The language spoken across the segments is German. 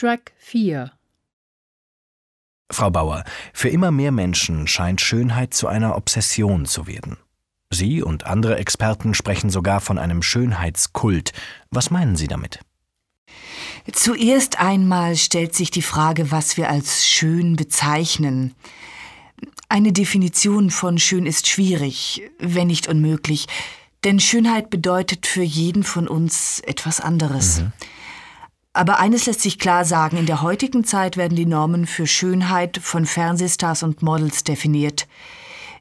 Track 4 Frau Bauer, für immer mehr Menschen scheint Schönheit zu einer Obsession zu werden. Sie und andere Experten sprechen sogar von einem Schönheitskult. Was meinen Sie damit? Zuerst einmal stellt sich die Frage, was wir als schön bezeichnen. Eine Definition von schön ist schwierig, wenn nicht unmöglich, denn Schönheit bedeutet für jeden von uns etwas anderes. Mhm. Aber eines lässt sich klar sagen, in der heutigen Zeit werden die Normen für Schönheit von Fernsehstars und Models definiert.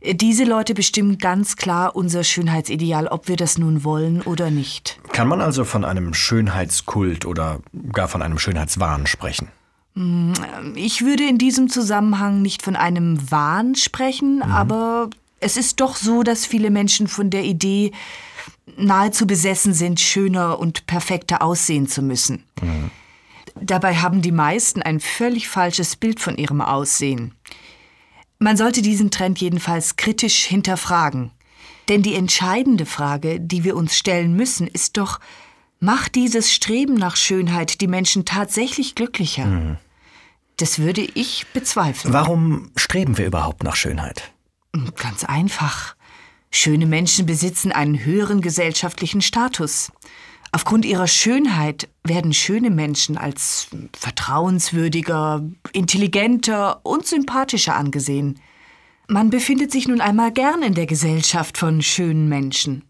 Diese Leute bestimmen ganz klar unser Schönheitsideal, ob wir das nun wollen oder nicht. Kann man also von einem Schönheitskult oder gar von einem Schönheitswahn sprechen? Hm, ich würde in diesem Zusammenhang nicht von einem Wahn sprechen, mhm. aber es ist doch so, dass viele Menschen von der Idee nahezu besessen sind, schöner und perfekter aussehen zu müssen. Mhm. Dabei haben die meisten ein völlig falsches Bild von ihrem Aussehen. Man sollte diesen Trend jedenfalls kritisch hinterfragen. Denn die entscheidende Frage, die wir uns stellen müssen, ist doch, macht dieses Streben nach Schönheit die Menschen tatsächlich glücklicher? Mhm. Das würde ich bezweifeln. Warum streben wir überhaupt nach Schönheit? Ganz einfach. Schöne Menschen besitzen einen höheren gesellschaftlichen Status. Aufgrund ihrer Schönheit werden schöne Menschen als vertrauenswürdiger, intelligenter und sympathischer angesehen. Man befindet sich nun einmal gern in der Gesellschaft von schönen Menschen.